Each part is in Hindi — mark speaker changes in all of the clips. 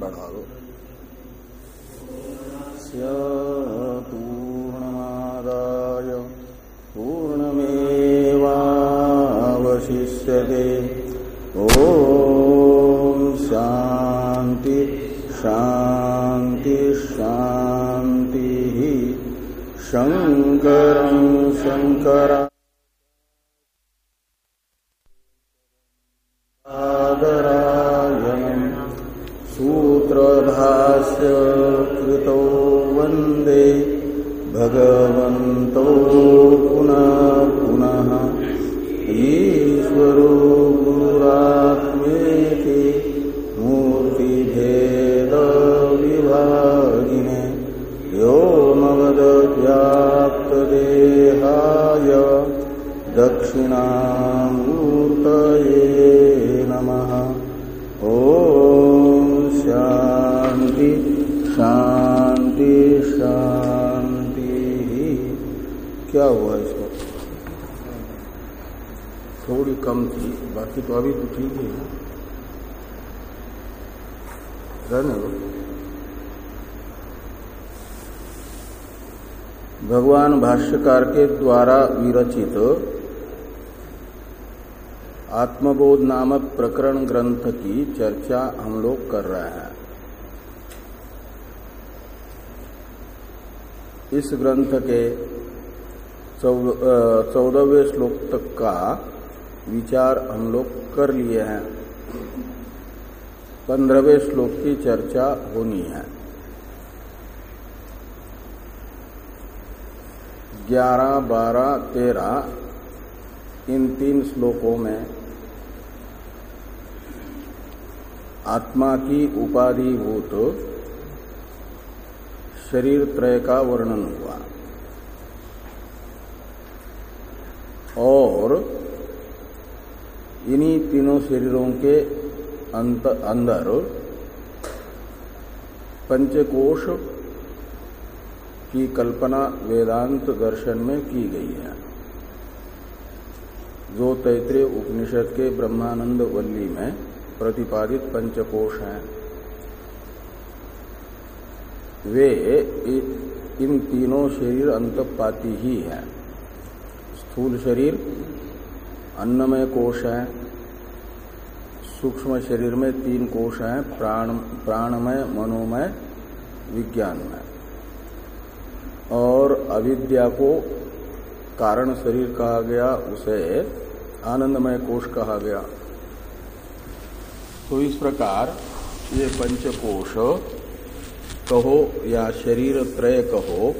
Speaker 1: और भाष्यकार के द्वारा विरचित आत्मबोध नामक प्रकरण ग्रंथ की चर्चा हम लोग कर रहे हैं। इस ग्रंथ के चौदहवें श्लोक तक का विचार हम लोग कर लिए हैं। पंद्रहवें श्लोक की चर्चा होनी है। ग्यारह, बारह, तेरह, इन तीन श्लोकों में आत्मा की उपाधिभूत शरीर त्रय का वर्णन हुआ। और इन्हीं तीनों शरीरों के अंत, अंदर पंचकोश की कल्पना वेदांत दर्शन में की गई है। जो तैतृय उपनिषद के ब्रह्मानंद वल्ली में प्रतिपादित पंचकोश हैं। वे इन तीनों शरीर अंतपाती ही है। स्थूल शरीर, अन्नमय कोश है। सूक्ष्म शरीर में तीन कोश हैं, प्राण, प्राणमय, मनोमय, विज्ञानमय। और अविद्या को कारण शरीर कहा गया, उसे आनंदमय कोश कहा गया। तो इस प्रकार ये पंचकोश, कहो या शरीर त्रय कहो,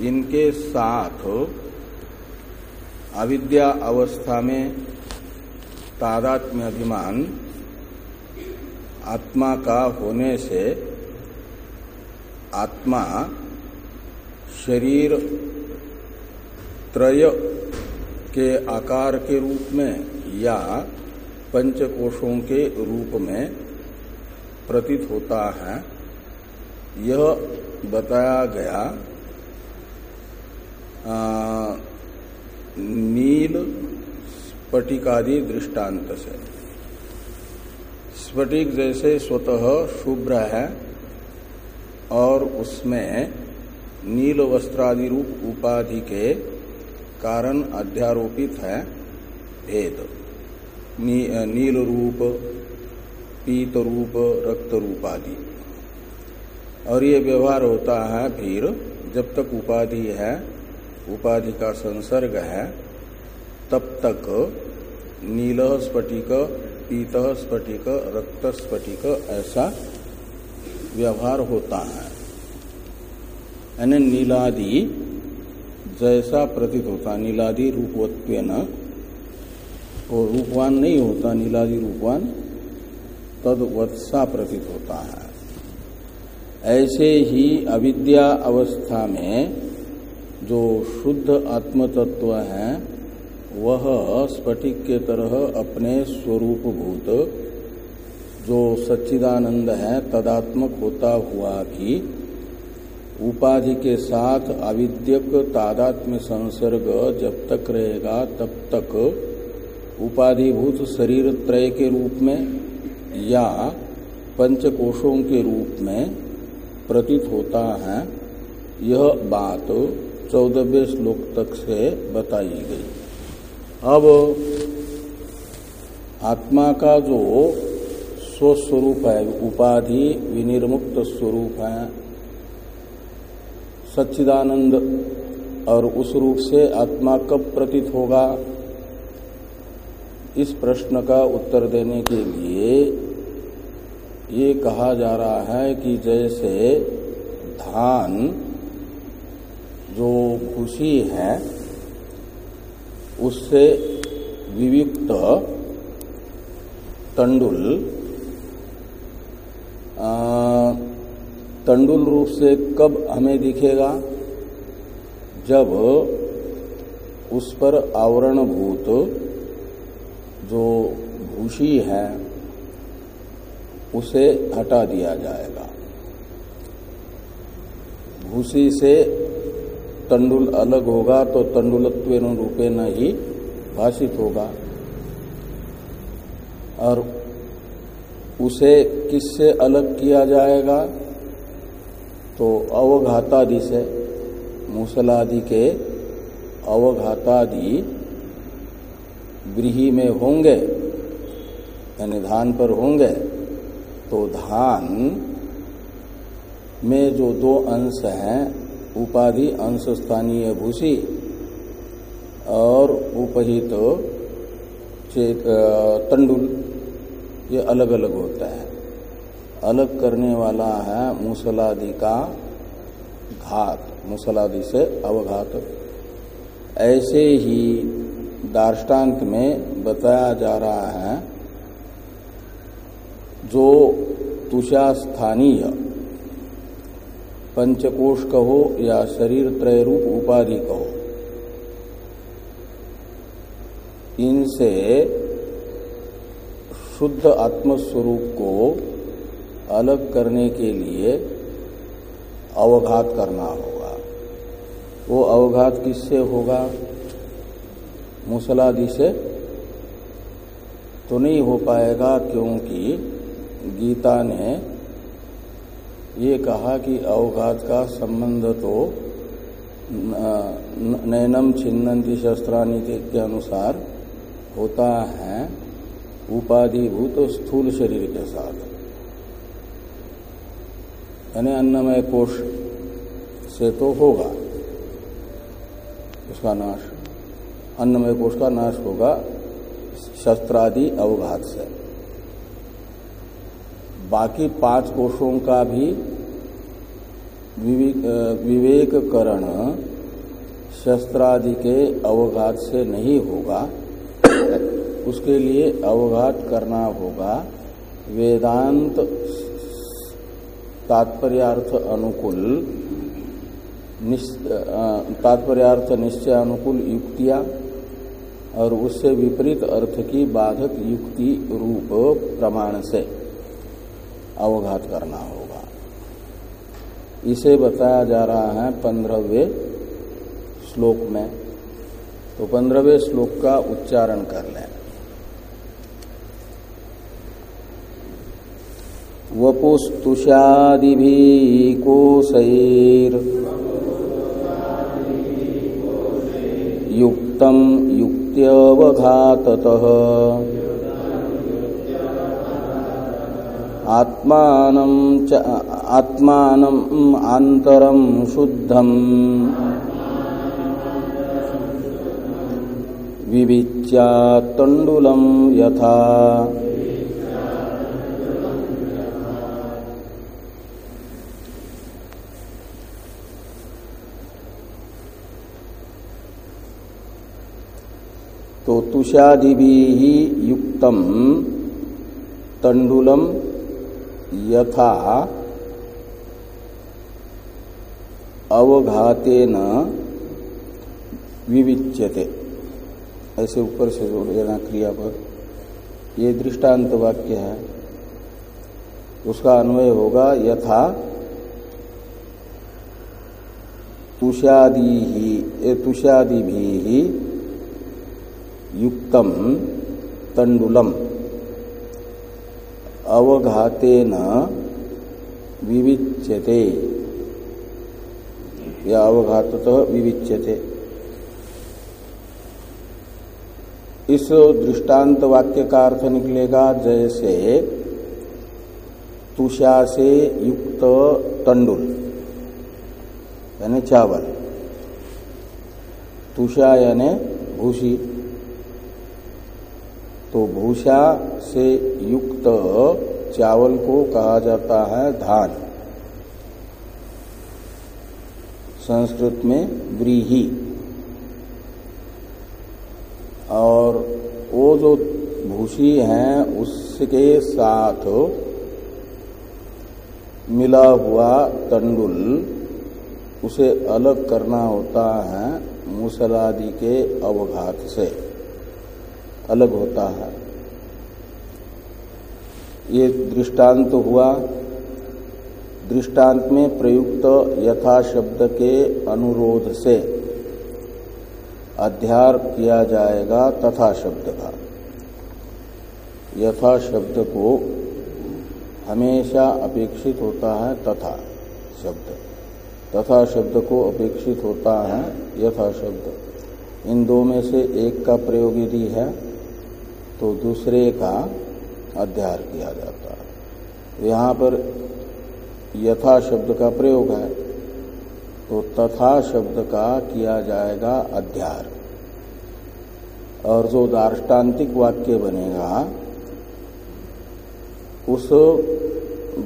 Speaker 1: इनके साथ अविद्या अवस्था में तादात्म्य अभिमान, आत्मा का होने से आत्मा शरीर त्रय के आकार के रूप में या पंचकोशों के रूप में प्रतीत होता है। यह बताया गया आ, नील स्फटिकादि दृष्टांत से। स्फटिक जैसे स्वतः शुभ्र है और उसमें नील वस्त्रादि रूप उपाधि के कारण अध्यारोपित है भेद। नी, नील रूप पीत रूप रक्त रूप आदि और ये व्यवहार होता है फिर जब तक उपाधि है उपाधि का संसर्ग है तब तक नील स्फटिक पीत स्फटिक रक्त स्फटिक ऐसा व्यवहार होता है। यानी नीलादि जैसा प्रतीत होता, नीलादि रूपवत्व न वो रूपवान नहीं होता, नीलादि रूपवान, तद वत्सा प्रतीत होता है। ऐसे ही अविद्या अवस्था में जो शुद्ध आत्म तत्व है, वह स्फटिक के तरह अपने स्वरूप भूत जो सच्चिदानंद है, तदात्मक होता हुआ भी उपाधि के साथ अविद्यक तादात्म्य संसर्ग जब तक रहेगा, तब तक उपाधिभूत शरीर त्रय के रूप में या पंचकोशों के रूप में प्रतीत होता है। यह बात चौदहवें श्लोक तक से बताई गई। अब आत्मा का जो स्वस्वरूप है, उपाधि विनिर्मुक्त स्वरूप है सच्चिदानंद और उस रूप से आत्मा कब प्रतीत होगा? इस प्रश्न का उत्तर देने के लिए ये कहा जा रहा है कि जैसे धान जो खुशी है, उससे विविक्त तंडुल तंडुल रूप से कब हमें दिखेगा? जब उस पर आवरणभूत जो भूषी है, उसे हटा दिया जाएगा। भूसी से तंडुल अलग होगा तो तंडुलत्व रूपे न ही भाषित होगा। और उसे किससे अलग किया जाएगा? तो अवघातादि से मूसलादि के अवघातादि गृही में होंगे, यानी धान पर होंगे तो धान में जो दो अंश हैं, उपाधि अंश स्थानीय भूसी और उपहित तो तंडुल, ये अलग अलग होता है। अलग करने वाला है मुसलादि का घात, मुसलादि से अवघात। ऐसे ही दार्ष्टान्त में बताया जा रहा है, जो तुषास्थानीय पंचकोश कहो या शरीर त्रय रूप उपाधि कहो, इनसे शुद्ध आत्मस्वरूप को अलग करने के लिए अवघात करना होगा। वो अवघात किससे होगा? मूसलादि से तो नहीं हो पाएगा क्योंकि गीता ने ये कहा कि अवघात का संबंध तो नैनम छिन्नंती शस्त्रानी के अनुसार होता है। उपाधिभूत तो स्थूल शरीर के साथ। यानी अन्नमय कोष से तो होगा। उसका नाश, अन्नमय कोष का नाश होगा शस्त्रादि अवघात से। बाकी पाँच कोषों का भी विवेककरण शस्त्रादि के अवघात से नहीं होगा। उसके लिए अवघात करना होगा। वेदांत तात्पर्यार्थ अनुकूल तात्पर्यार्थ निश्चय अनुकूल युक्तियाँ, और उससे विपरीत अर्थ की बाधक युक्ति रूप प्रमाण से अवघात करना होगा। इसे बताया जा रहा है पंद्रहवे श्लोक में। तो पंद्रहवें श्लोक का उच्चारण कर लें। वपुस्तुषादिभिः कोशैर् युक्तं युक्त्यवघाततः। आत्मानं च आत्मानम् आन्तरं शुद्धम् यथा। तो युक्त तंडुलम यथा अवघातेन विविच्यते। ऐसे ऊपर से जोड़ देना क्रिया पर। ये दृष्टांत वाक्य है। उसका अन्वय होगा यथा तुषादि ही तुषादि भी युक्तम तंडुलम अवघातेन विविच्यते। या अवघाततः विविच्यते। इस दृष्टांत वाक्य का अर्थ निकलेगा जैसे तुषा से युक्त तंडुल यानी चावल। तुषा यानी भूषी। तो भूषा से युक्त चावल को कहा जाता है धान। संस्कृत में व्रीही। और वो जो भूषी है, उसके साथ मिला हुआ तंडुल, उसे अलग करना होता है मूसलादि के अवघात से। अलग होता है। ये दृष्टांत तो हुआ। दृष्टांत में प्रयुक्त यथा शब्द के अनुरोध से अध्यार किया जाएगा तथा शब्द का। यथा शब्द को हमेशा अपेक्षित होता है तथा शब्द। तथा शब्द को अपेक्षित होता है यथा शब्द। इन दो में से एक का प्रयोग यदि है तो दूसरे का अध्यार किया जाता है। यहाँ पर यथा शब्द का प्रयोग है तो तथा शब्द का किया जाएगा अध्यार और जो दार्ष्टान्तिक वाक्य बनेगा, उस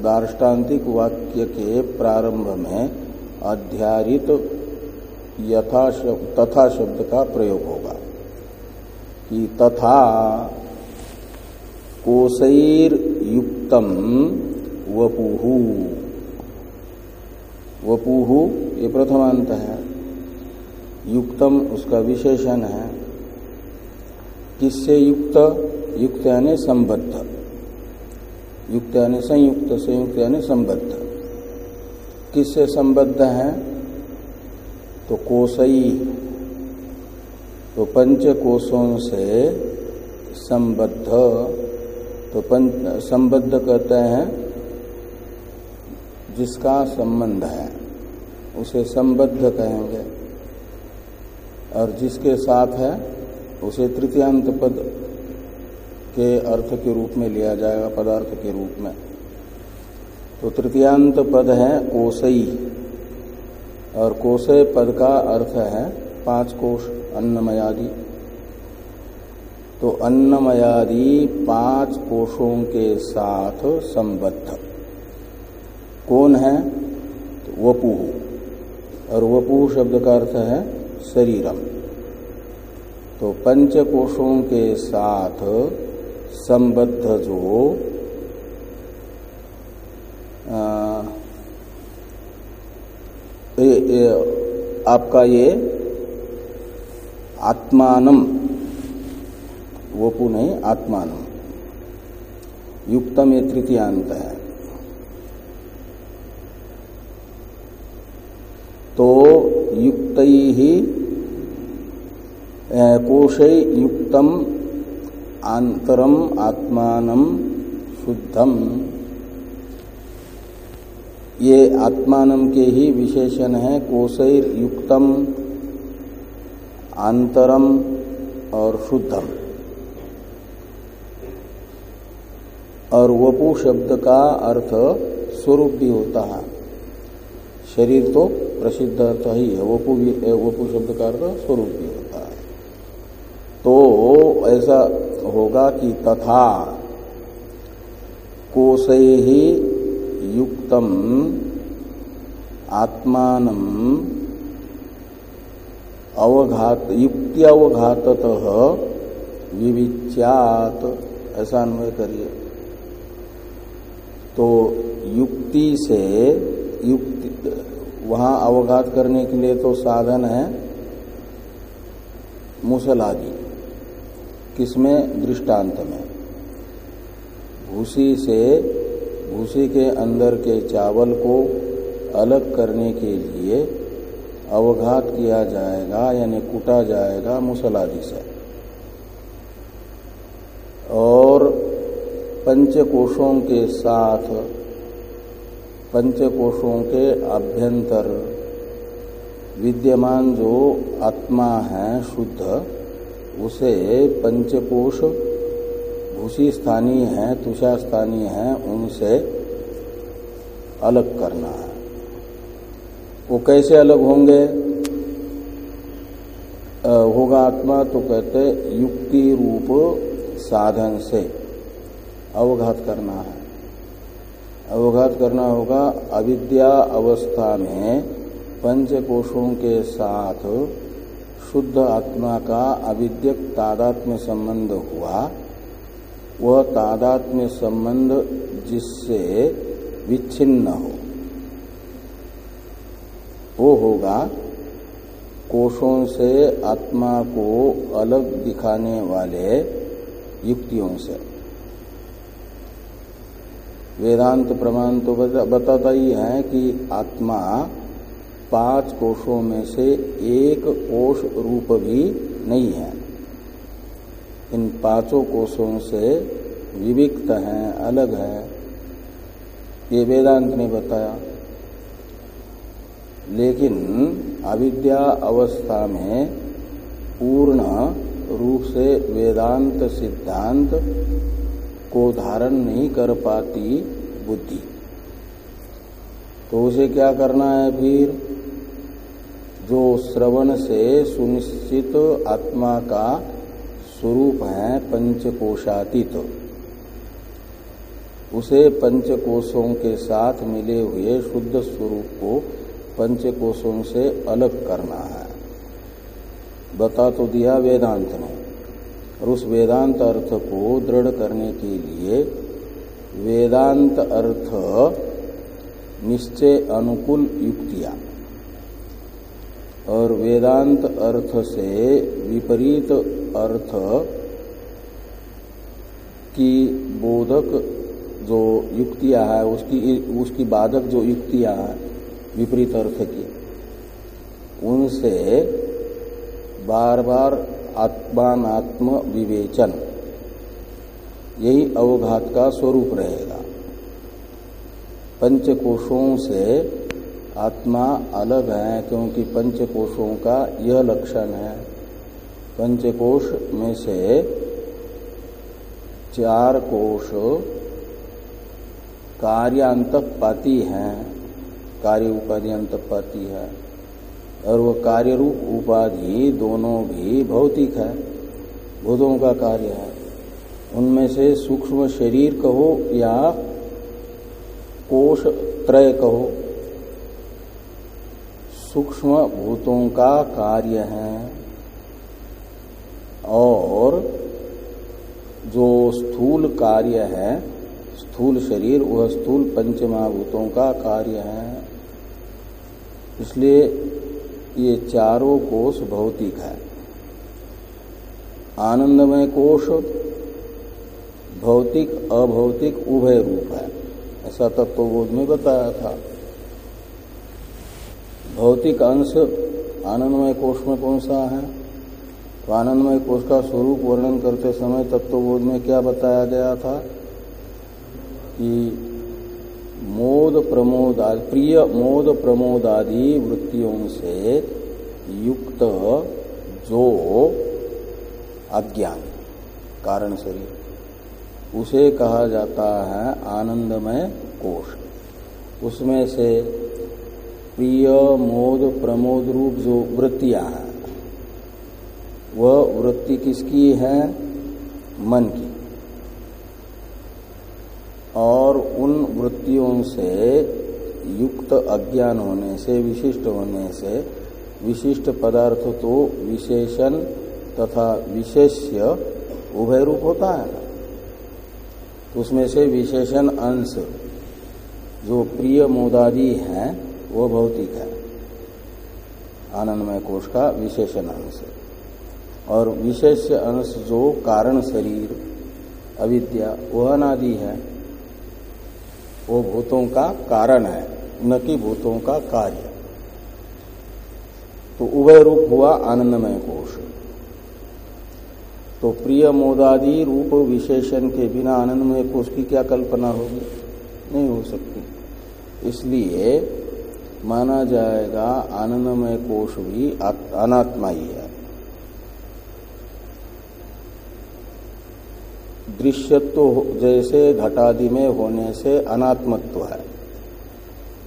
Speaker 1: दार्ष्टान्तिक वाक्य के प्रारंभ में अध्यारित यथा शब्द, तथा शब्द का प्रयोग होगा कि तथा कोशैर युक्तम वपुहू वपुहु ये प्रथमांत है। युक्तम, उसका विशेषण है। किससे युक्त? युक्त यानी संबद्ध। युक्त यानी संयुक्त संयुक्त यानी संबद्ध। किससे संबद्ध है? तो कोसई। तो पंच कोशों से संबद्ध। तो संबद्ध कहते हैं, जिसका संबंध है, उसे संबद्ध कहेंगे। और जिसके साथ है, उसे तृतीयांत पद के अर्थ के रूप में लिया जाएगा, पदार्थ के रूप में। तो तृतीयांत पद है कोसई, और कोसय पद का अर्थ है पाँच कोष अन्नमयादि। तो अन्नमयादि पाँच कोषों के साथ संबद्ध। कौन है? तो वपु। और वपु शब्द का अर्थ है शरीरम। तो पंच कोशों के साथ संबद्ध जो आ, ए, ए, आपका ये आत्मानम। वपु नहीं आत्मानम युक्तम ये तृतीयांत है। तो युक्त ही कोशे युक्तम आंतरम आत्मान शुद्धम। ये आत्मान के ही विशेषण है कोशैर युक्तम आंतरम और शुद्धम। और वपु शब्द का अर्थ स्वरूप भी होता है। शरीर तो प्रसिद्ध अर्थ ही है। वपु भी वपु शब्द का अर्थ स्वरूप भी होता है। तो ऐसा होगा कि तथा कोशे ही युक्तम आत्मान अवघात, युक्ति अवघात विविच्यात। ऐसा अन्वय करिए। तो युक्ति से युक्ति, वहाँ अवघात करने के लिए तो साधन है मुसल आदि किसमें? दृष्टांत में भूसी से भूसी के अंदर के चावल को अलग करने के लिए अवघात किया जाएगा, यानी कूटा जाएगा मुसल आदि से। और पंचकोशों के साथ, पंचकोशों के अभ्यंतर। विद्यमान जो आत्मा है, शुद्ध, उसे पंचकोश भूषी स्थानीय है तुषा स्थानीय है, उनसे अलग करना है। वो कैसे अलग होंगे? होगा आत्मा तो कहते युक्ति रूप साधन से। अवघात करना है। अवघात करना होगा अविद्या अवस्था में पंच कोशों के साथ शुद्ध आत्मा का अविद्यक तादात्म्य संबंध हुआ। वह तादात्म्य संबंध जिससे विच्छिन्न हो। वो होगा कोषों से आत्मा को अलग दिखाने वाले युक्तियों से। वेदांत प्रमाण तो बताता ही है कि आत्मा पाँच कोषों में से एक कोष रूप भी नहीं है। इन पाँचों कोषों से विविक्त है, अलग है। ये वेदांत ने बताया। लेकिन अविद्या अवस्था में पूर्ण रूप से वेदांत सिद्धांत को धारण नहीं कर पाती बुद्धि। तो उसे क्या करना है फिर? जो श्रवण से सुनिश्चित आत्मा का स्वरूप है पंचकोशातीत। उसे पंचकोशों के साथ मिले हुए शुद्ध स्वरूप को पंचकोशों से अलग करना है। बता तो दिया वेदांत ने। और उस वेदांत अर्थ को दृढ़ करने के लिए वेदांत अर्थ निश्चय अनुकूल युक्तियाँ और वेदांत अर्थ से विपरीत अर्थ की बोधक जो युक्तियाँ है, उसकी उसकी बाधक जो युक्तियाँ हैं, विपरीत अर्थ की, उनसे बार बार आत्मात्म विवेचन यही अवघात का स्वरूप रहेगा। पंचकोशों से आत्मा अलग है, क्योंकि पंचकोशों का यह लक्षण है। पंचकोश में से चार कोश कार्यांतपाती हैं। कार्य उपाधि अंतपाती है। और वह कार्य रूप उपाधि दोनों भी भौतिक है। भूतों का कार्य है। उनमें से सूक्ष्म शरीर कहो या कोष त्रय कहो। सूक्ष्म भूतों का कार्य है। और जो स्थूल कार्य है, स्थूल शरीर, वह स्थूल पंचमहाभूतों का कार्य है। इसलिए ये चारों कोष भौतिक है। आनंदमय कोष भौतिक, अभौतिक, उभय रूप है। ऐसा तत्वबोध में बताया था। भौतिक अंश आनंदमय कोष में कौन सा है? तो आनंदमय कोष का स्वरूप वर्णन करते समय तत्वबोध में क्या बताया गया था? कि मोद प्रमोद प्रिय मोद प्रमोद आदि वृत्तियों से युक्त जो अज्ञान, कारण शरीर। उसे कहा जाता है आनंदमय कोष। उसमें से प्रिय मोद प्रमोद रूप जो वृत्तियाँ हैं, वह वृत्ति किसकी है? मन की। और उन वृत्तियों से, युक्त अज्ञान होने से, विशिष्ट होने से, विशिष्ट पदार्थ तो विशेषण तथा विशेष्य उभय रूप होता है। ना तो उसमें से विशेषण अंश जो प्रिय मोदादी है, वो भौतिक है। आनंदमय कोष का विशेषण अंश। और विशेष अंश जो कारण शरीर, अविद्या वह अनादि है वो भूतों का कारण है, न कि भूतों का कार्य। तो उभय रूप हुआ आनंदमय कोष तो प्रिय मोदादि रूप विशेषण के बिना आनंदमय कोष की क्या कल्पना होगी? नहीं हो सकती। इसलिए माना जाएगा आनंदमय कोष भी अनात्मा ही है। दृश्यत्व जैसे घटादि में होने से अनात्मत्व है।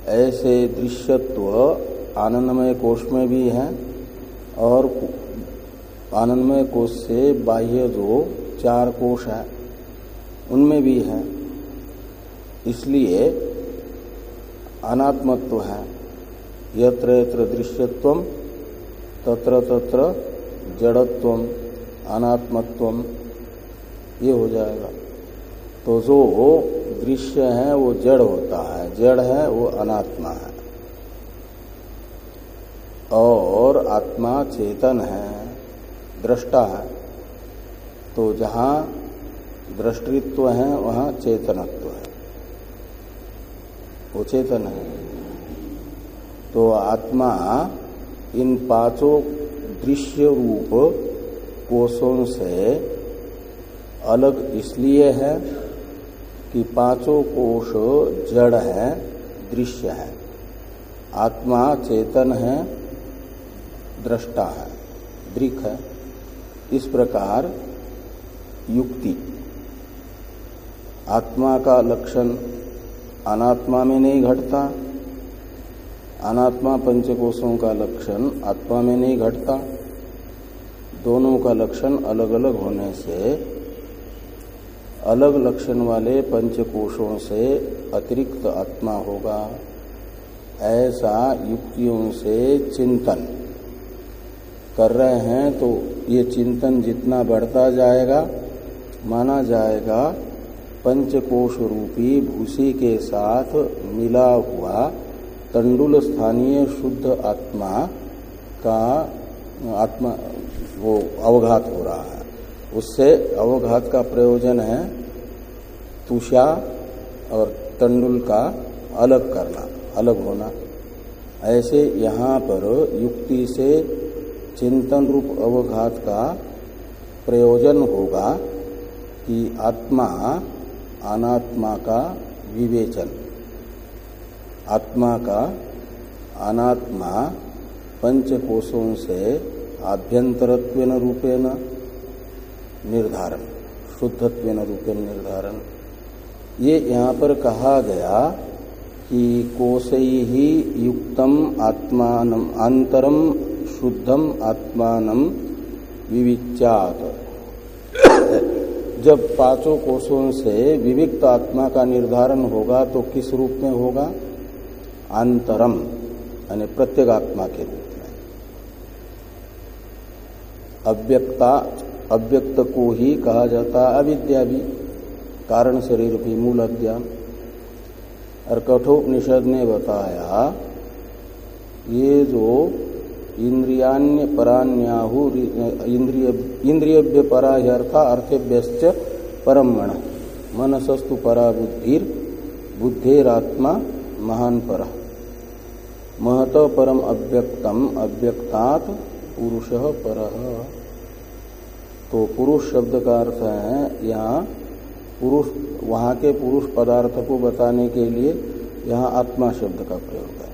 Speaker 1: ऐसे दृश्यत्व आनंदमय कोष में भी है और आनंदमय कोष से बाह्य जो चार कोष है, उनमें भी है। इसलिए अनात्मत्व है। यत्र यत्र दृश्यत्व तत्र तत्र जड़त्व, अनात्मत्व ये हो जाएगा। तो जो दृश्य है, वो जड़ होता है। जड़ है, वो अनात्मा है। और आत्मा चेतन है, दृष्टा है। तो जहाँ दृष्टित्व है, वहाँ चेतनत्व है। वो चेतन है। तो आत्मा इन पाँचों दृश्य रूप कोषों से अलग इसलिए है कि पाँचों कोष जड़ है, दृश्य है। आत्मा चेतन है, दृष्टा है, दृक है। इस प्रकार युक्ति। आत्मा का लक्षण अनात्मा में नहीं घटता। अनात्मा पंचकोशों का लक्षण आत्मा में नहीं घटता। दोनों का लक्षण अलग अलग होने से अलग लक्षण वाले पंचकोशों से अतिरिक्त आत्मा होगा। ऐसा युक्तियों से चिंतन। कर रहे हैं तो ये चिंतन जितना बढ़ता जाएगा, माना जाएगा, पंचकोश रूपी भूसी के साथ मिला हुआ तंडुल स्थानीय शुद्ध आत्मा का आत्मा, वो अवघात हो रहा है। उससे अवघात का प्रयोजन है तुषा और तंडुल का अलग करना, अलग होना। ऐसे यहाँ पर युक्ति से चिंतन रूप अवघात का प्रयोजन होगा कि आत्मा, अनात्मा का विवेचन। आत्मा का अनात्मा पंच कोशों से आभ्यंतरत्व रूपेण निर्धारण शुद्धत्व रूपेण निर्धारण। ये यहाँ पर कहा गया कि कोशै ही युक्तम आत्मान अंतरम शुद्धम आत्मान विविचात जब पाँचों कोषों से विविक्त आत्मा का निर्धारण होगा तो किस रूप में होगा? अंतरम यानी प्रत्येगात्मा के रूप में। अव्यक्ता अव्यक्त को ही कहा जाता अविद्या भी कारण शरीर भी मूल अज्ञान और कठोपनिषद ने बताया, ये जो इंद्रियान्य परान्याहु इंद्रिय इंद्रियभ्य परा अर्थेभ्य परम मण मनसस्तु परा बुद्धिर, बुद्धेरात्मा महान पर। महत परम अव्यक्तम, अव्यक्तात् पुरुष पर। तो पुरुष शब्द का अर्थ है, यहाँ पुरुष, वहाँ के पुरुष पदार्थ को बताने के लिए यहाँ आत्मा शब्द का प्रयोग है।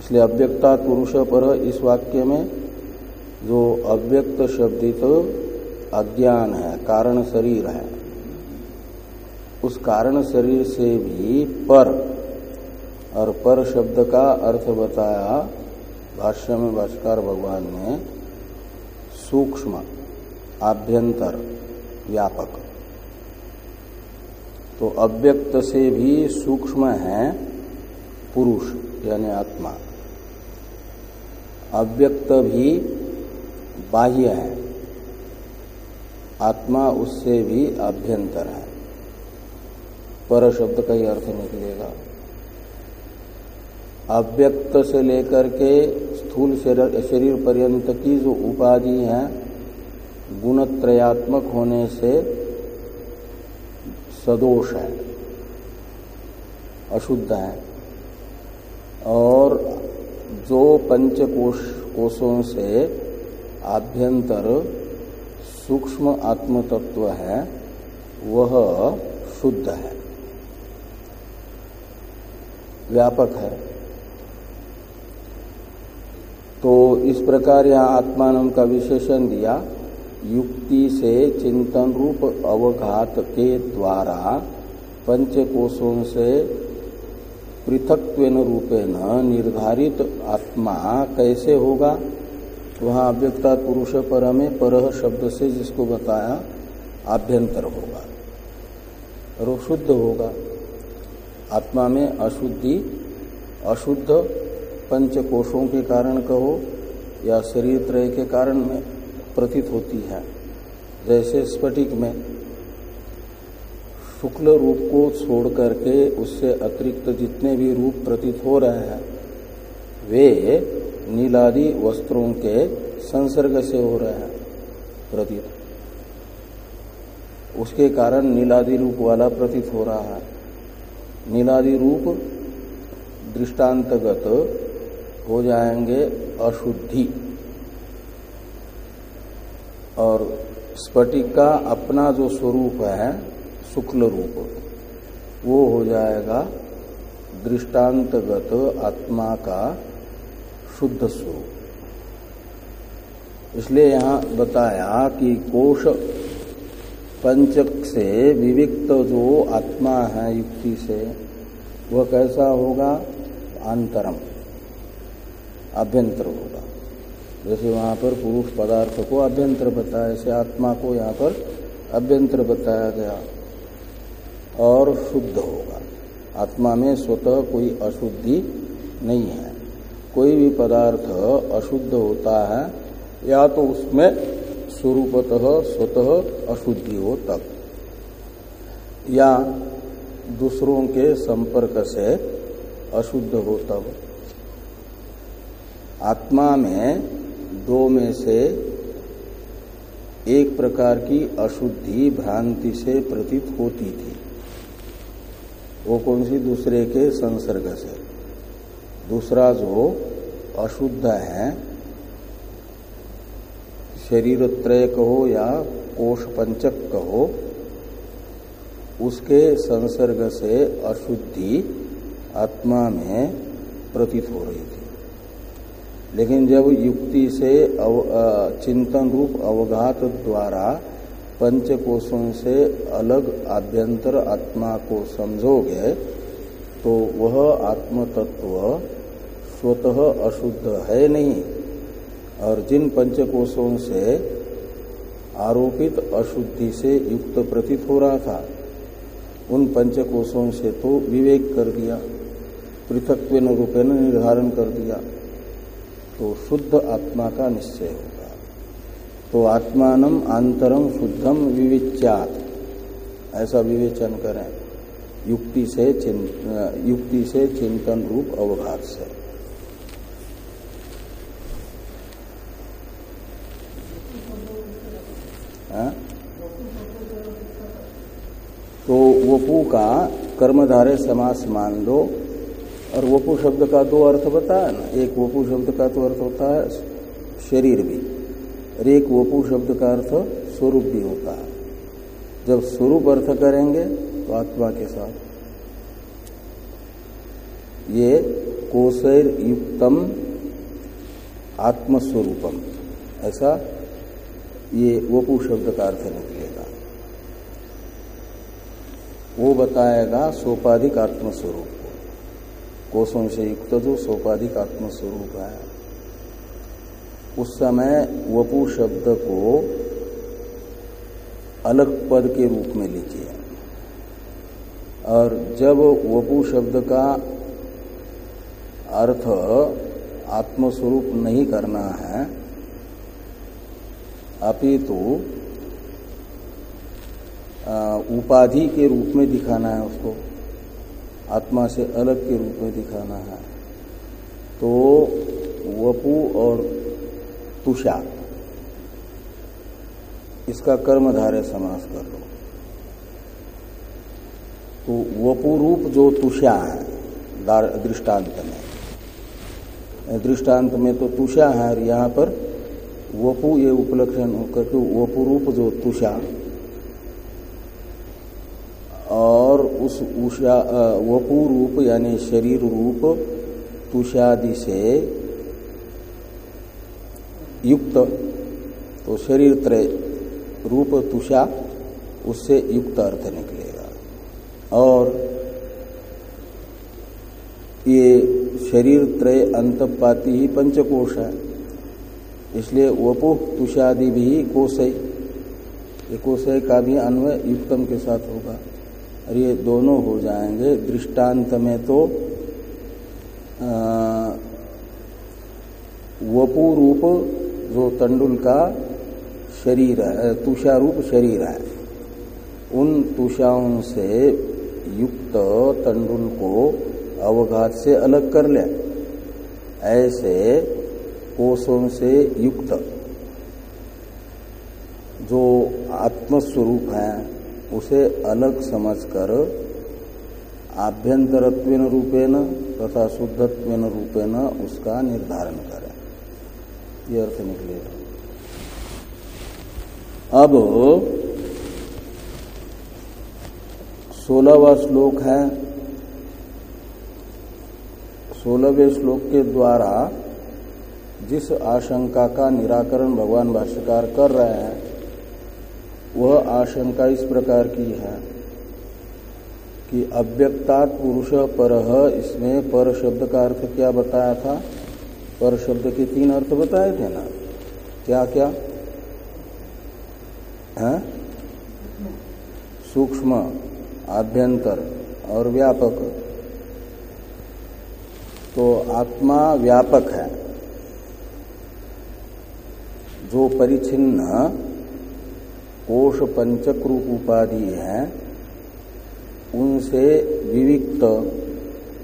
Speaker 1: इसलिए अव्यक्ता पुरुष पर इस वाक्य में जो अव्यक्त शब्दित तो अज्ञान है, कारण शरीर है, उस कारण शरीर से भी पर, और पर शब्द का अर्थ बताया भाष्य में भाष्कर भगवान ने, सूक्ष्म आभ्यंतर, व्यापक। तो अव्यक्त से भी सूक्ष्म है पुरुष, यानी आत्मा। अव्यक्त भी बाह्य है। आत्मा उससे भी अभ्यंतर है। पर शब्द का ही अर्थ निकलेगा। अव्यक्त से लेकर के स्थूल शरीर पर्यंत की जो उपाधि है गुणत्रयात्मक होने से सदोष है, अशुद्ध है। और जो पंचकोश कोशों से आभ्यंतर सूक्ष्म आत्म तत्व है, वह शुद्ध है, व्यापक है। तो इस प्रकार यहाँ आत्मान का विशेषण दिया। युक्ति से चिंतन रूप अवघात के द्वारा पंचकोशों से पृथक रूपेण निर्धारित आत्मा कैसे होगा? वहाँ अव्यक्ता पुरुष पर में पर शब्द से जिसको बताया आभ्यंतर होगा। और शुद्ध होगा। आत्मा में अशुद्धि, अशुद्ध पंच कोशों के कारण कहो या शरीर त्रय के कारण में। प्रतीत होती है। जैसे स्फटिक में शुक्ल रूप को छोड़ करके उससे अतिरिक्त जितने भी रूप प्रतीत हो रहे हैं, वे नीलादि वस्त्रों के संसर्ग से हो रहे हैं, प्रतीत। उसके कारण नीलादि रूप वाला प्रतीत हो रहा है। नीलादि रूप दृष्टांतगत हो जाएँगे अशुद्धि। और स्फटिक का अपना जो स्वरूप है शुक्ल रूप वो हो जाएगा दृष्टांतगत आत्मा का शुद्ध स्वरूप। इसलिए यहाँ बताया कि कोश पंचक से विविक्त जो आत्मा है युक्ति से, वह कैसा होगा? अंतरम, अभ्यंतर होगा। जैसे वहाँ पर पुरुष पदार्थ को अभ्यंतर बताया ऐसे आत्मा को यहाँ पर अभ्यंतर बताया गया। और शुद्ध होगा। आत्मा में स्वतः कोई अशुद्धि नहीं है। कोई भी पदार्थ अशुद्ध होता है, या तो उसमें स्वरूपतः स्वतः अशुद्धि हो तब। या दूसरों के संपर्क से अशुद्ध हो तब। आत्मा में दो में से एक प्रकार की अशुद्धि भ्रांति से प्रतीत होती थी। वो कौन सी? दूसरे के संसर्ग से। दूसरा जो अशुद्ध है, शरीर त्रय कहो या कोष पंचक कहो, उसके संसर्ग से अशुद्धि आत्मा में प्रतीत हो रही थी। लेकिन जब युक्ति से अव, चिंतन रूप अवघात द्वारा पंचकोशों से अलग आभ्यंतर आत्मा को समझोगे तो वह आत्म तत्व स्वतः अशुद्ध है नहीं। और जिन पंच पंचकोशों से आरोपित अशुद्धि से युक्त प्रतीत हो रहा था उन पंचकोशों से तो विवेक कर दिया पृथक रूपेण निर्धारण कर दिया। तो शुद्ध आत्मा का निश्चय होगा। तो आत्मान आंतरम शुद्धम विविच्यात। ऐसा विवेचन करें। युक्ति से युक्ति से चिंतन रूप अवघात से। हाँ? तो वपु का कर्मधारे समास मान लो। और वपु शब्द का दो अर्थ बताया ना। एक वपु शब्द का तो अर्थ होता है शरीर भी, और एक वपु शब्द का अर्थ स्वरूप भी होता है। जब स्वरूप अर्थ करेंगे तो आत्मा के साथ। ये कोशर युक्तम आत्मस्वरूपम। ऐसा ये वपु शब्द का अर्थ निकलेगा। वो बताएगा सोपाधिक आत्मस्वरूप। को कोशों से युक्त जो सोपाधिक आत्मस्वरूप है उस समय वपु शब्द को अलग पद के रूप में लीजिए और जब वपु शब्द का अर्थ आत्मस्वरूप नहीं करना है, अपितु उपाधि के रूप में दिखाना है उसको। आत्मा से अलग के रूप में दिखाना है। तो वपु और तुषा इसका कर्मधारय समास कर लो। तो वपु रूप जो तुषा है दृष्टांत में। दृष्टांत में तो तुषा है, और यहाँ पर वपु ये उपलक्षण होकर के वपु रूप जो तुषा और उस उषा वपु रूप, यानी शरीर रूप, तुषादि से युक्त तो शरीर त्रय रूप, तुषा, उससे युक्त अर्थ निकलेगा। और ये शरीर त्रय अंतपाती ही पंचकोश है। इसलिए वपु, तुषादि भी कोशय ये कोशय का भी अन्वय युक्तम के साथ होगा। और ये दोनों हो जाएँगे। दृष्टांत में तो वपु रूप जो तंडुल का शरीर है तुषा रूप शरीर है, उन तुषाओं से युक्त तंडुल को अवघात से अलग कर ले। ऐसे कोषों से युक्त जो आत्मस्वरूप है उसे अलग समझकर आभ्यंतरत्व रूपेण तथा शुद्धत्व रूपेण उसका निर्धारण करें। ये अर्थ निकलेगा अब सोलहवा श्लोक है। सोलहवें श्लोक के द्वारा जिस आशंका का निराकरण भगवान भाष्यकार कर रहे हैं वह आशंका इस प्रकार की है कि अव्यक्तात् पुरुष पर, इसमें पर शब्द का अर्थ क्या बताया था? पर शब्द के तीन अर्थ बताए थे ना? क्या क्या? है? सूक्ष्म, आभ्यंतर और व्यापक। तो आत्मा व्यापक है। जो परिचिन्न कोश पंचक रूप उपाधि है, उनसे विविक्त,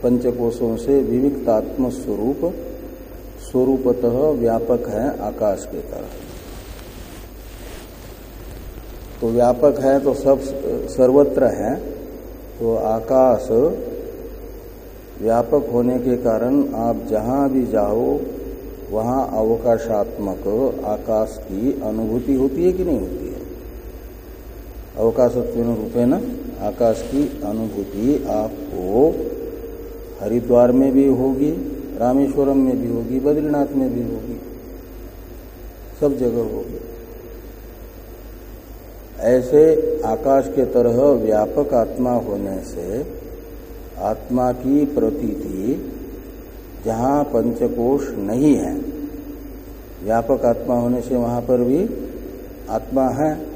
Speaker 1: पंचकोशों से विविक्त आत्म स्वरूप स्वरूपतः व्यापक है आकाश के तरह तो व्यापक है तो सब, सर्वत्र है तो आकाश व्यापक होने के कारण आप जहाँ भी जाओ, वहाँ अवकाशात्मक आकाश की अनुभूति होती है कि नहीं होती है? अवकाशत्व रूपे न आकाश की अनुभूति आपको हरिद्वार में भी होगी, रामेश्वरम में भी होगी, बद्रीनाथ में भी होगी, सब जगह होगी। ऐसे आकाश के तरह व्यापक आत्मा होने से आत्मा की प्रतीति जहाँ पंचकोश नहीं है, व्यापक आत्मा होने से वहाँ पर भी आत्मा है।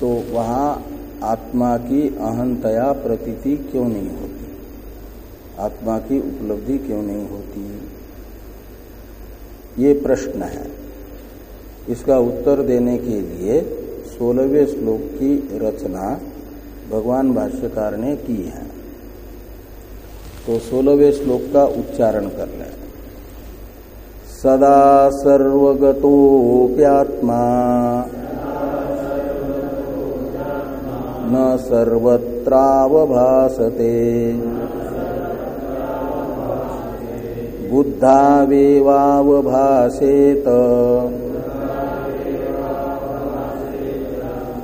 Speaker 1: तो वहाँ आत्मा की अहंतया प्रतीति क्यों नहीं होती? आत्मा की उपलब्धि क्यों नहीं होती? ये प्रश्न है। इसका उत्तर देने के लिए सोलहवें श्लोक की रचना भगवान भाष्यकार ने की है। तो सोलहवें श्लोक का उच्चारण कर लें। सदा सर्वगतोप्यात्मा न सर्वत्रावभासते। बुद्धावेवावभासेत।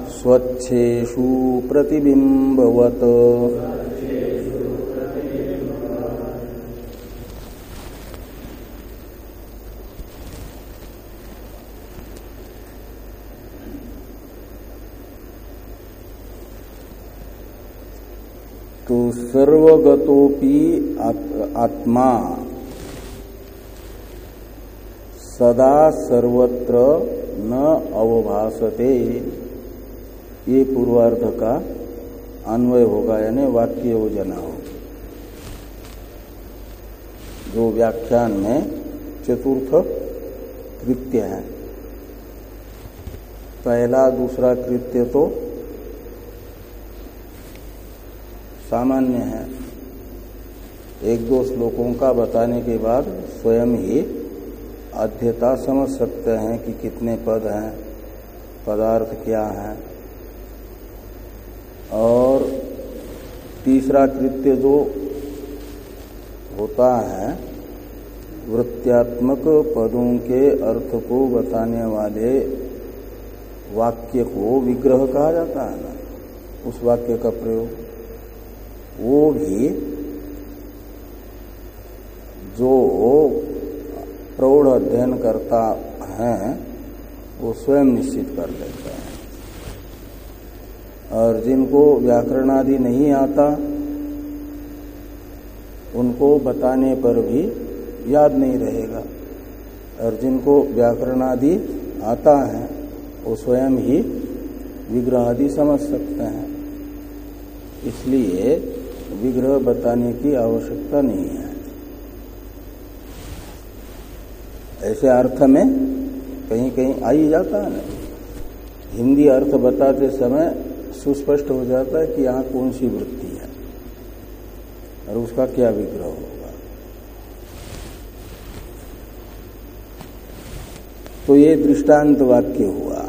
Speaker 1: स्वच्छेषु प्रतिबिंबवत तो सर्वगतोपि आत्मा। सदा सर्वत्र न अवभासते। ये पूर्वार्ध का अन्वय होगा, यानी वाक्य योजना हो। जो व्याख्यान में चतुर्थ कृत्य है। पहला दूसरा कृत्य तो सामान्य है। एक दो श्लोकों का बताने के बाद स्वयं ही अध्यता समझ सकते हैं कि कितने पद हैं, पदार्थ क्या है। और तीसरा कृत्य जो होता है, वृत्त्यात्मक पदों के अर्थ को बताने वाले वाक्य को विग्रह कहा जाता है ना, उस वाक्य का प्रयोग। वो भी जो प्रौढ़ अध्ययन करता है, वो स्वयं निश्चित कर लेते हैं। और जिनको व्याकरण आदि नहीं आता, उनको बताने पर भी याद नहीं रहेगा। और जिनको व्याकरण आदि आता है, वो स्वयं ही विग्रह आदि समझ सकते हैं। इसलिए विग्रह बताने की आवश्यकता नहीं है। ऐसे अर्थ में कहीं कहीं आ ही जाता है ना। हिंदी अर्थ बताते समय सुस्पष्ट हो जाता है कि यहाँ कौन सी वृत्ति है और उसका क्या विग्रह होगा। तो ये दृष्टांत वाक्य हुआ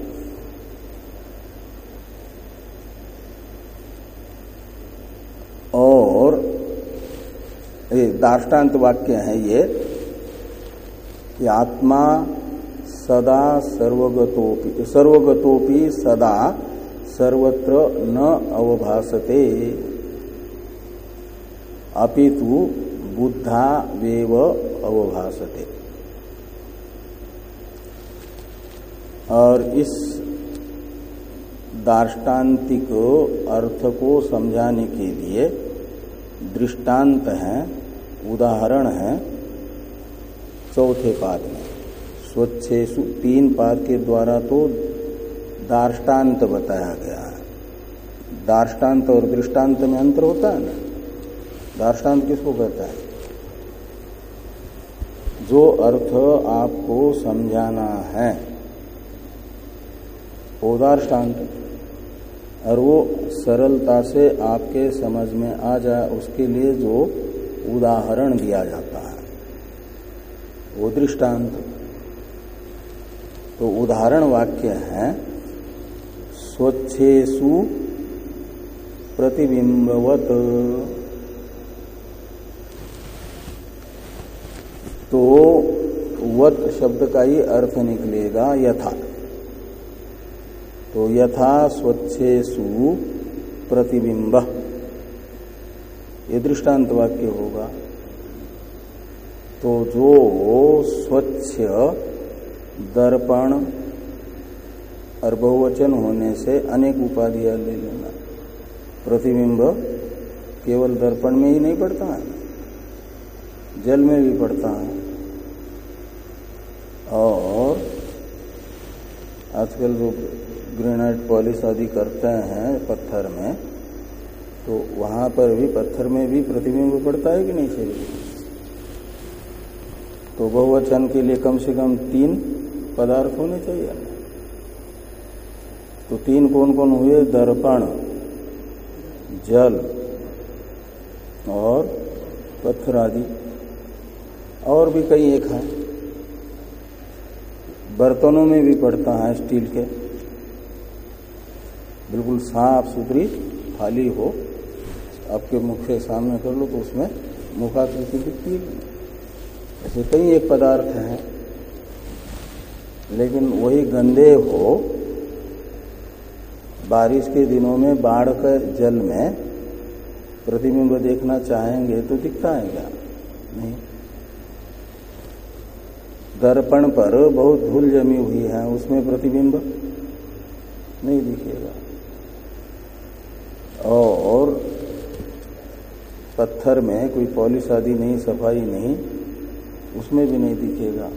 Speaker 1: और ये दाष्टान्त वाक्य है ये, कि आत्मा सदा सर्वगतोपि सर्वगतोपि सदा सर्वत्र न अवभासते। अपितु बुद्धा वेव अवभासते। और इस दार्ष्टान्तिक अर्थ को समझाने के लिए दृष्टांत है उदाहरण है चौथे पाद में। स्वच्छेशु तीन पाद के द्वारा तो दार्ष्टान्त बताया गया है। दार्ष्टान्त और दृष्टांत में अंतर होता है ना? दार्ष्टान्त किसको कहता है? जो अर्थ आपको समझाना है। वो और वो सरलता से आपके समझ में आ जाए, उसके लिए जो उदाहरण दिया जाता है। वो दृष्टांत। तो उदाहरण वाक्य है स्वच्छेशु प्रतिबिंबवत। तो वत शब्द का ही अर्थ निकलेगा, यथा। तो यथा स्वच्छेशु प्रतिबिंब। ये दृष्टांत वाक्य होगा। तो जो स्वच्छ दर्पण और बहुवचन होने से अनेक उपाधियाँ ले लेना। प्रतिबिंब केवल दर्पण में ही नहीं पड़ता है, जल में भी पड़ता है। और आजकल जो ग्रेनाइट पॉलिश आदि करते हैं पत्थर में तो वहाँ पर भी पत्थर में भी प्रतिबिंब पड़ता है कि नहीं शरीर तो बहुवचन के लिए कम से कम तीन पदार्थ होने चाहिए। तो तीन कौन कौन हुए? दर्पण, जल और पत्थर आदि। और भी कई एक है। बर्तनों में भी पड़ता है स्टील के। बिल्कुल साफ़ सुथरी थाली हो। आपके मुख के सामने कर लो तो उसमें मुखाकृति दिखती है। ऐसे कई एक पदार्थ हैं, लेकिन वही गंदे हो, बारिश के दिनों में बाढ़ के जल में प्रतिबिंब देखना चाहेंगे तो दिखता है क्या? नहीं। दर्पण पर बहुत धूल जमी हुई है, उसमें प्रतिबिंब नहीं दिखेगा। और पत्थर में कोई पॉलिश आदि नहीं, सफ़ाई नहीं, उसमें भी नहीं दिखेगा।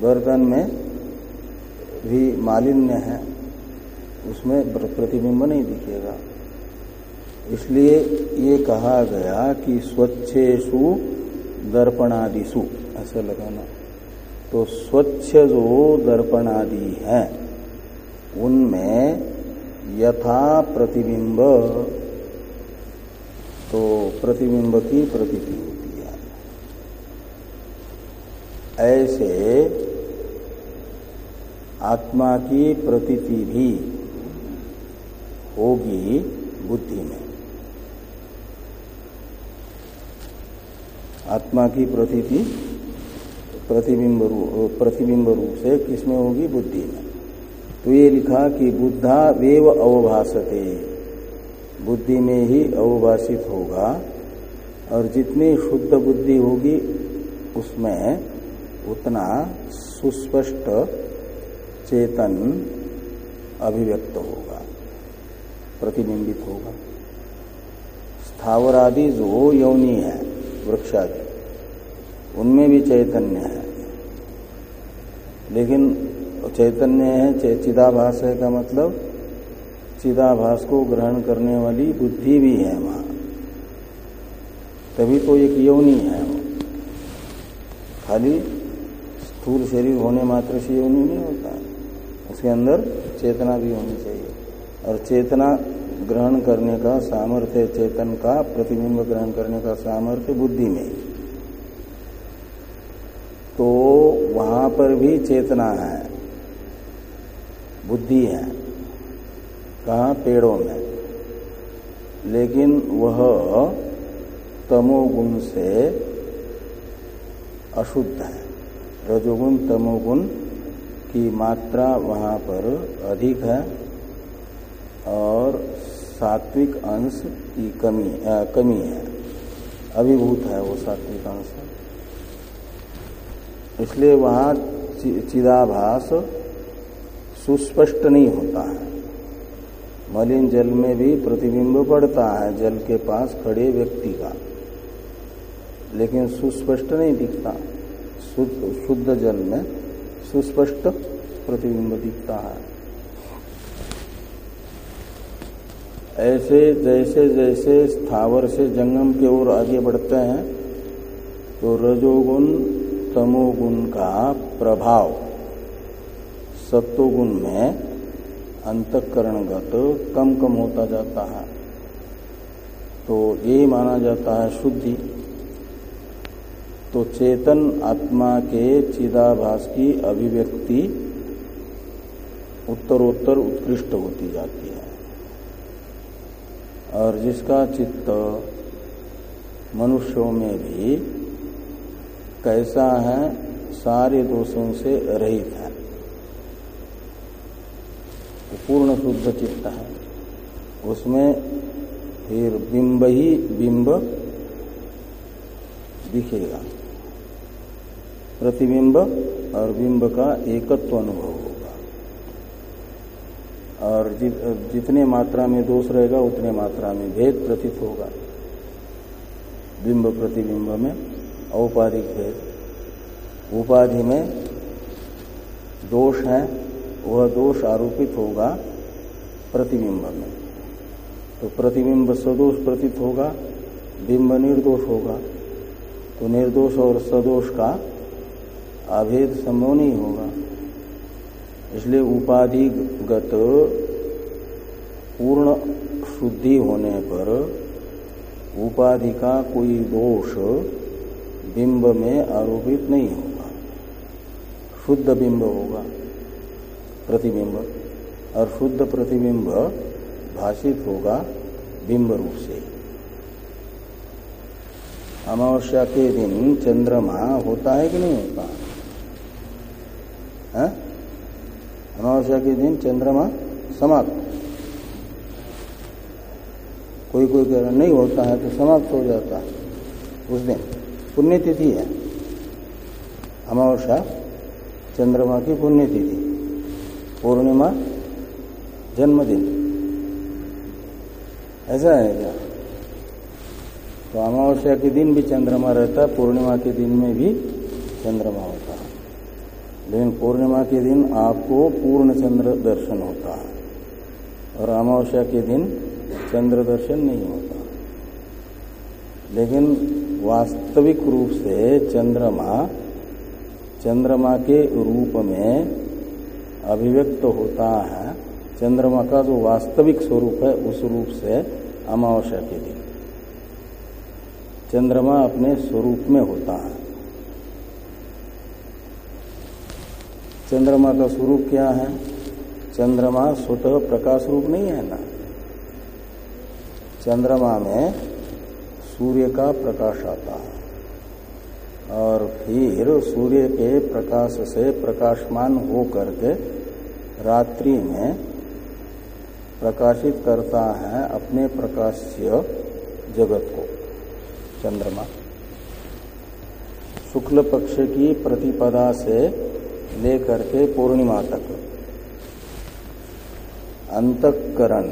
Speaker 1: बर्तन में भी मालिन्य है, उसमें प्रतिबिंब नहीं दिखेगा। इसलिए ये कहा गया कि स्वच्छेशु दर्पणादिशु ऐसा लगाना। तो स्वच्छ जो दर्पणादि है, उनमें यथा प्रतिबिंब तो प्रतिबिंब की प्रतीति होती है ऐसे आत्मा की प्रतीति भी होगी बुद्धि में। आत्मा की प्रतीति प्रतिबिंब प्रतिबिंब रूप से किसमें होगी? बुद्धि में। तो ये लिखा कि बुद्धा वेव अवभाषते बुद्धि में ही अवभाषित होगा और जितनी शुद्ध बुद्धि होगी उसमें उतना सुस्पष्ट चेतन अभिव्यक्त होगा, प्रतिबिंबित होगा। स्थावर आदि जो यौनी है, वृक्षादि, उनमें भी चैतन्य है। लेकिन चैतन्य है चिदाभास है का मतलब चिदाभास को ग्रहण करने वाली बुद्धि भी है वहाँ। तभी तो एक यौनी है वो। खाली स्थूल शरीर होने मात्र से यौनी नहीं होता। उसके अंदर चेतना भी होनी चाहिए। और चेतना ग्रहण करने का सामर्थ्य, चेतन का प्रतिबिंब ग्रहण करने का सामर्थ्य बुद्धि में। तो वहाँ पर भी चेतना है, बुद्धि है। कहा पेड़ों में। लेकिन वह तमोगुण से अशुद्ध है। रजोगुण तमोगुण की मात्रा वहाँ पर अधिक है और सात्विक अंश की कमी आ, कमी है। अभिभूत है वो सात्विक अंश। इसलिए वहाँ चिदाभास सुस्पष्ट नहीं होता है। मलिन जल में भी प्रतिबिंब पड़ता है, जल के पास खड़े व्यक्ति का। लेकिन सुस्पष्ट नहीं दिखता। शुद्ध जल में सुस्पष्ट प्रतिबिंब दिखता है। ऐसे, जैसे जैसे स्थावर से जंगम की ओर आगे बढ़ते हैं तो रजोगुण, तमोगुण का प्रभाव सत्वगुण में अंतकरणगत कम कम होता जाता है। तो ये माना जाता है शुद्धि। तो चेतन आत्मा के चिदाभास की अभिव्यक्ति उत्तरोत्तर उत्कृष्ट होती जाती है। और जिसका चित्त मनुष्यों में भी कैसा है, सारे दोषों से रहित है तो पूर्ण शुद्ध चित्त है। उसमें फिर बिंब ही बिंब दिखेगा। प्रतिबिंब और बिंब का एकत्व अनुभव होगा। और जितने मात्रा में दोष रहेगा, उतने मात्रा में भेद प्रतीत होगा। बिंब प्रतिबिंब में औपाधिक भेद। उपाधि में दोष है वह दोष आरोपित होगा प्रतिबिंब में। तो प्रतिबिंब सदोष प्रतीत होगा, बिंब निर्दोष होगा। तो निर्दोष और सदोष का अभेद संभव नहीं होगा। इसलिए उपाधिगत पूर्ण शुद्धि होने पर उपाधि का कोई दोष बिंब में आरोपित नहीं होगा। शुद्ध बिंब होगा। प्रतिबिंब और शुद्ध प्रतिबिंब भाषित होगा बिंब रूप से। अमावस्या के दिन चंद्रमा होता है कि नहीं होता? है? अमावस्या के दिन चंद्रमा समाप्त। कोई कोई कह नहीं होता है तो समाप्त हो जाता है। उस दिन पुण्यतिथि है। अमावस्या चंद्रमा की पुण्यतिथि। पूर्णिमा जन्मदिन। ऐसा है क्या? तो अमावस्या के दिन भी चंद्रमा रहता है पूर्णिमा के दिन में भी चंद्रमा होता। है लेकिन पूर्णिमा के दिन आपको पूर्ण चंद्र दर्शन होता है। और अमावस्या के दिन चंद्र दर्शन नहीं होता। लेकिन वास्तविक रूप से चंद्रमा चंद्रमा के रूप में अभिव्यक्त होता है, चंद्रमा का जो वास्तविक स्वरूप है, उस रूप से अमावस्या के दिन। चंद्रमा अपने स्वरूप में होता है। चंद्रमा का स्वरूप क्या है? चंद्रमा स्वतः प्रकाश रूप नहीं है ना। चंद्रमा में सूर्य का प्रकाश आता है। और फिर सूर्य के प्रकाश से प्रकाशमान हो करके रात्रि में प्रकाशित करता है अपने प्रकाश्य जगत को, चंद्रमा। शुक्ल पक्ष की प्रतिपदा से लेकर के पूर्णिमा तक। अंतकरण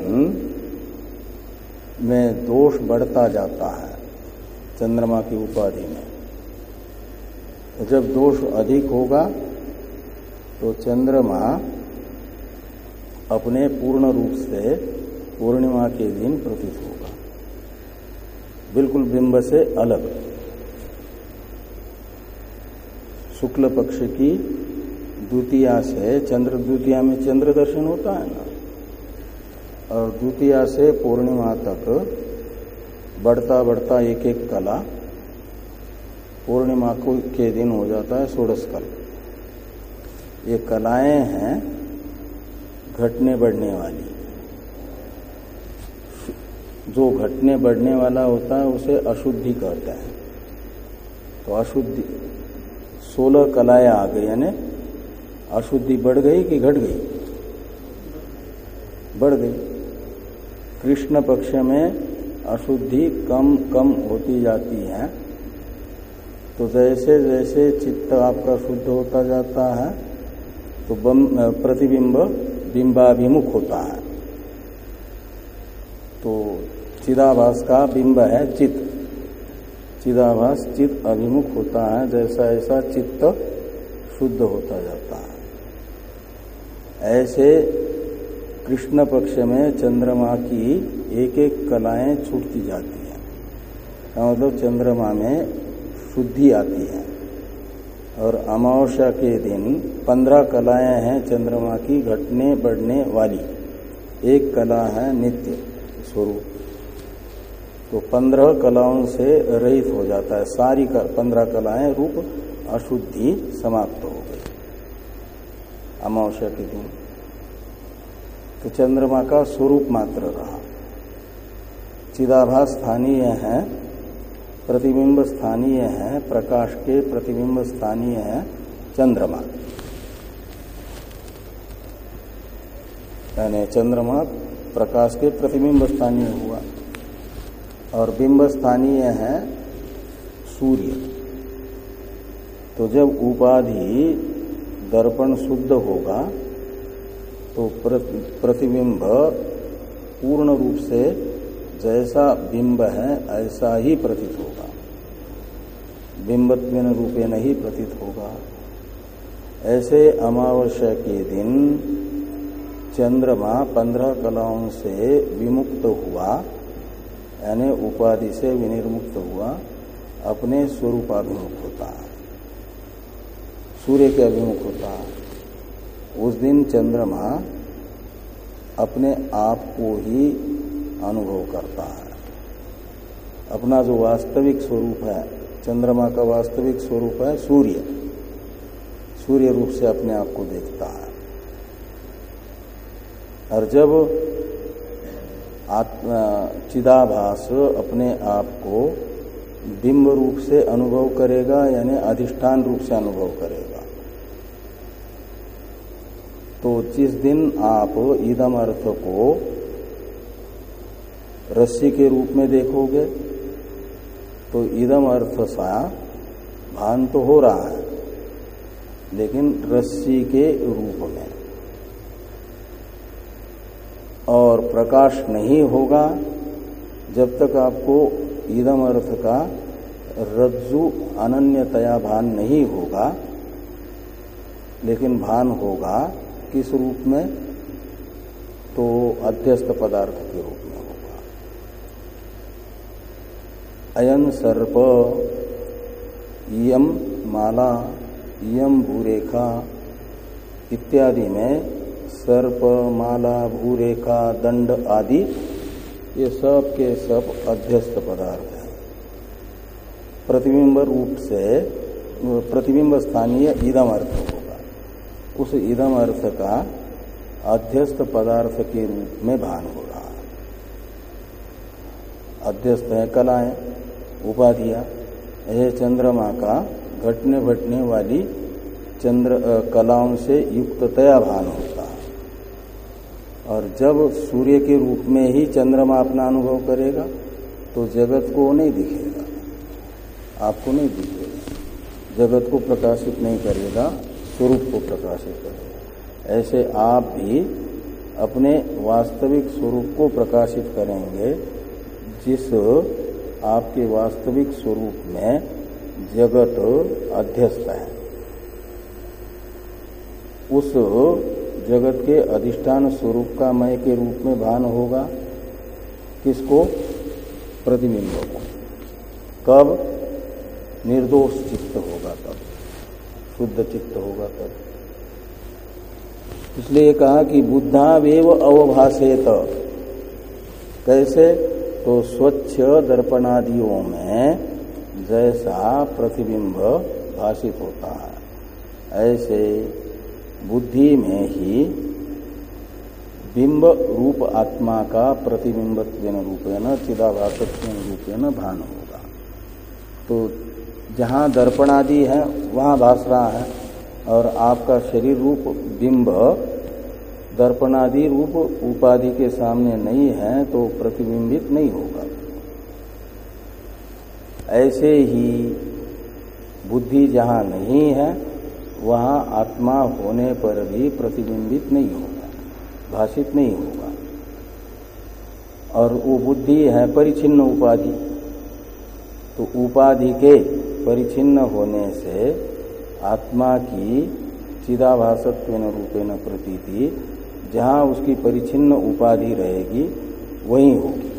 Speaker 1: में दोष बढ़ता जाता है चंद्रमा की उपाधि में। जब दोष अधिक होगा तो चंद्रमा अपने पूर्ण रूप से पूर्णिमा के दिन प्रतीत होगा। बिल्कुल बिंब से अलग। शुक्ल पक्ष की द्वितीया से चंद्र, द्वितीया में चंद्र दर्शन होता है ना? और द्वितीया से पूर्णिमा तक बढ़ता बढ़ता एक एक कला पूर्णिमा को के दिन हो जाता है, षोड़श कल। ये कलाएँ हैं घटने बढ़ने वाली। जो घटने बढ़ने वाला होता है, उसे अशुद्धि कहते हैं। तो अशुद्धि, सोलह कलाएँ आ गई, यानी अशुद्धि बढ़ गई कि घट गई? बढ़ गई। कृष्ण पक्ष में अशुद्धि कम कम होती जाती है। तो जैसे जैसे चित्त आपका शुद्ध होता जाता है तो प्रतिबिंब बिंबाभिमुख होता है। तो चिदाभास का बिंब है चित्त। चिदाभास चित्त अभिमुख होता है, जैसा ऐसा चित्त शुद्ध होता जाता है। ऐसे कृष्ण पक्ष में चंद्रमा की एक एक कलाएँ छूटती जाती हैं। मतलब चंद्रमा में शुद्धि आती है। और अमावस्या के दिन पंद्रह कलाएँ हैं चंद्रमा की, घटने, बढ़ने वाली। एक कला है नित्य स्वरूप। तो पंद्रह कलाओं से रहित हो जाता है। सारी पंद्रह कलाएँ रूप अशुद्धि समाप्त हो गई। अमावस्या के दिन। तो चंद्रमा का स्वरूप मात्र रहा। चिदाभास स्थानीय है। प्रतिबिंब स्थानीय है, प्रकाश के प्रतिबिंब स्थानीय है, चंद्रमा। यानी चंद्रमा प्रकाश के प्रतिबिंब स्थानीय हुआ और बिंब स्थानीय है सूर्य। तो जब उपाधि दर्पण शुद्ध होगा तो प्रतिबिंब पूर्ण रूप से जैसा बिंब है, ऐसा ही प्रतीत होगा। बिंबत्व रूपे नहीं प्रतीत होगा। ऐसे अमावस्या के दिन चंद्रमा पंद्रह कलाओं से विमुक्त हुआ, यानी उपाधि से विनिर्मुक्त हुआ, अपने स्वरूपाभिमुख होता। है सूर्य के अभिमुख होता। है उस दिन चंद्रमा अपने आप को ही अनुभव करता है। अपना जो वास्तविक स्वरूप है, चंद्रमा का वास्तविक स्वरूप है सूर्य। सूर्य रूप से अपने आप को देखता है। और जब चिदाभास अपने आप को बिंब रूप से अनुभव करेगा, यानी अधिष्ठान रूप से अनुभव करेगा तो जिस दिन आप ईदम अर्थ को रस्सी के रूप में देखोगे तो ईदम अर्थ सा, भान तो हो रहा है, लेकिन रस्सी के रूप में। और प्रकाश नहीं होगा जब तक आपको ईदम अर्थ का रज्जु अनन्यतया भान नहीं होगा, लेकिन भान होगा किस रूप में? तो अध्यस्त पदार्थ के रूप में होगा अयन सर्प। यम माला यम भूरेखा इत्यादि में सर्प, माला, भूरेखा, दंड आदि ये सब के सब अध्यस्त पदार्थ हैं। प्रतिबिंब रूप से, प्रतिबिंब स्थानीय इदम अर्थ होगा। उस इदम अर्थ का अध्यस्त पदार्थ के रूप में भान हो रहा है। अध्यस्त है कलाएँ। उपाधियाँ यह चंद्रमा का घटने घटने वाली चंद्र कलाओं से युक्ततया भान होता है। और जब सूर्य के रूप में ही चंद्रमा अपना अनुभव करेगा तो जगत को नहीं दिखेगा। आपको नहीं दिखेगा। जगत को प्रकाशित नहीं करेगा, स्वरूप को प्रकाशित करेगा। ऐसे आप भी अपने वास्तविक स्वरूप को प्रकाशित करेंगे, जिस आपके वास्तविक स्वरूप में जगत अध्यस्त है। उस जगत के अधिष्ठान स्वरूप का मय के रूप में भान होगा। किसको? प्रतिबिंब होगा कब? निर्दोष चित्त होगा तब। शुद्ध चित्त होगा तब। इसलिए कहा कि बुद्धावेव अवभाषेत। कैसे? तो स्वच्छ दर्पणादियों में जैसा प्रतिबिंब भाषित होता है, ऐसे बुद्धि में ही बिंब रूप आत्मा का प्रतिबिंबत्व रूपेण चिदाभासत्व रूपेण भान होगा। तो जहाँ दर्पणादि है, वहाँ भाष रहा है और आपका शरीर रूप बिंब दर्पणादि रूप उपाधि के सामने नहीं है तो प्रतिबिंबित नहीं होगा। ऐसे ही बुद्धि जहाँ नहीं है, वहाँ आत्मा होने पर भी प्रतिबिंबित नहीं होगा, भाषित नहीं होगा। और वो बुद्धि है परिचिन्न उपाधि। तो उपाधि के परिचिन्न होने से आत्मा की चिदाभासत्व रूपेण प्रतीति जहाँ उसकी परिचिन्न उपाधि रहेगी, वहीं होगी।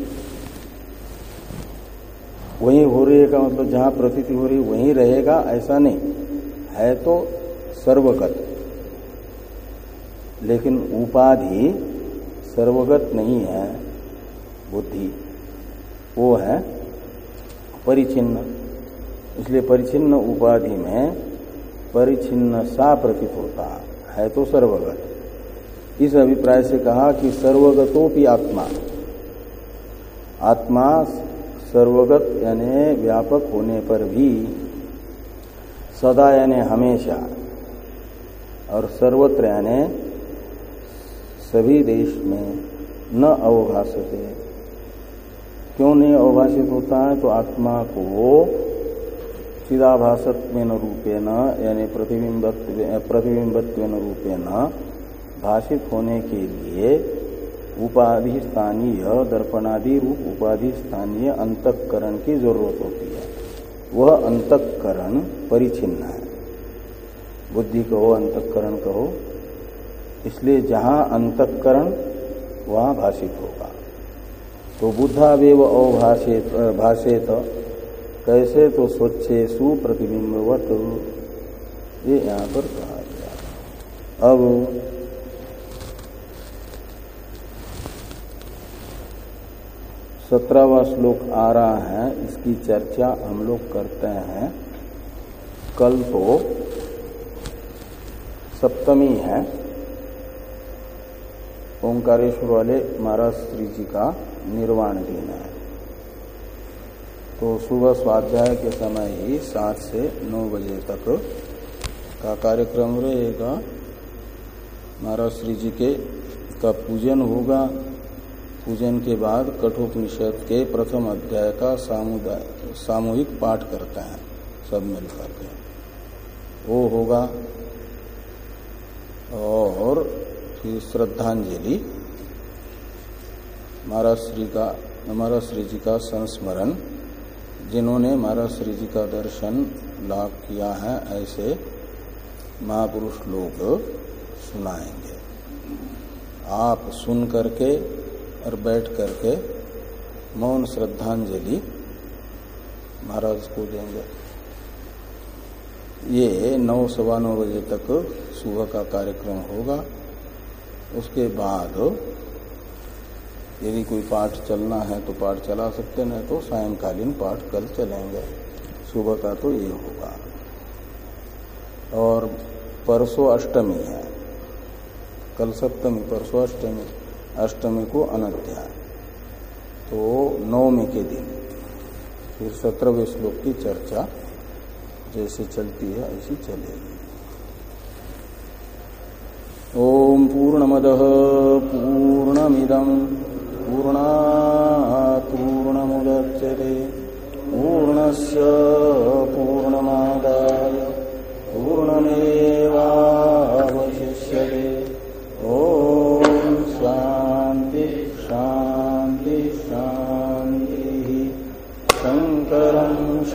Speaker 1: वहीं हो रही है का मतलब जहाँ प्रतीति हो रही वहीं रहेगा, ऐसा नहीं। है तो सर्वगत। लेकिन उपाधि सर्वगत नहीं है, बुद्धि। वो है परिचिन्न इसलिए परिचिन्न उपाधि में परिचिन्न सा प्रतीत होता है तो सर्वगत। इस अभिप्राय से कहा कि सर्वगतोपि आत्मा। आत्मा सर्वगत यानी व्यापक होने पर भी सदा यानी हमेशा और सर्वत्र यानी सभी देश में न अवभाषते। क्यों नहीं अवभाषित होता है? तो आत्मा को चिदाभासत्व न यानी प्रतिबिंबत्व प्रतिबिंबत्व रूपेण भाषित होने के लिए उपाधि स्थानीय दर्पणादि रूप उपाधि स्थानीय अंतकरण की ज़रूरत होती है। वह अंतकरण परिचिन्न है। बुद्धि कहो, अंतकरण कहो, इसलिए जहाँ अंतकरण, वहाँ भाषित होगा। तो बुद्धावेव अवभाषित, भाषित, कैसे तो स्वच्छे सुप्रतिबिंबवत ये यहाँ पर कहा गया अब सत्रहवा श्लोक आ रहा है, इसकी चर्चा हम लोग करते हैं। कल तो सप्तमी है, ओंकारेश्वर वाले महाराज श्री जी का निर्वाण दिन है। तो सुबह स्वाध्याय के समय ही सात से नौ बजे तक का कार्यक्रम रहेगा। महाराज श्री जी के का पूजन होगा पूजन के बाद कठोपनिषद के प्रथम अध्याय का सामुदाय, सामूहिक पाठ करते हैं, सब मिलकर के वो होगा और फिर श्रद्धांजलि। महाराज श्री का, महाराज श्री जी का संस्मरण, जिन्होंने महाराज श्री जी का दर्शन लाभ किया है, ऐसे महापुरुष लोग सुनाएँगे। आप सुन करके और बैठ करके मौन श्रद्धांजलि महाराज को देंगे। ये नौ सवा नौ बजे तक सुबह का कार्यक्रम होगा। उसके बाद यदि कोई पाठ चलना है तो पाठ चला सकते नहीं तो सायंकालीन पाठ कल चलेंगे। सुबह का तो ये होगा। और परसों अष्टमी है। कल सप्तमी, परसों अष्टमी। अष्टमी को अनध्याय तो नवमी के दिन, फिर सत्रहवें श्लोक की चर्चा जैसे चलती है, ऐसी चलेगी। ओम पूर्णमद पूर्णमिदम पूर्णा पूर्णमुदच्यते पूर्णस्य पूर्णमादाय, पूर्णमेवावशिष्यते। ओम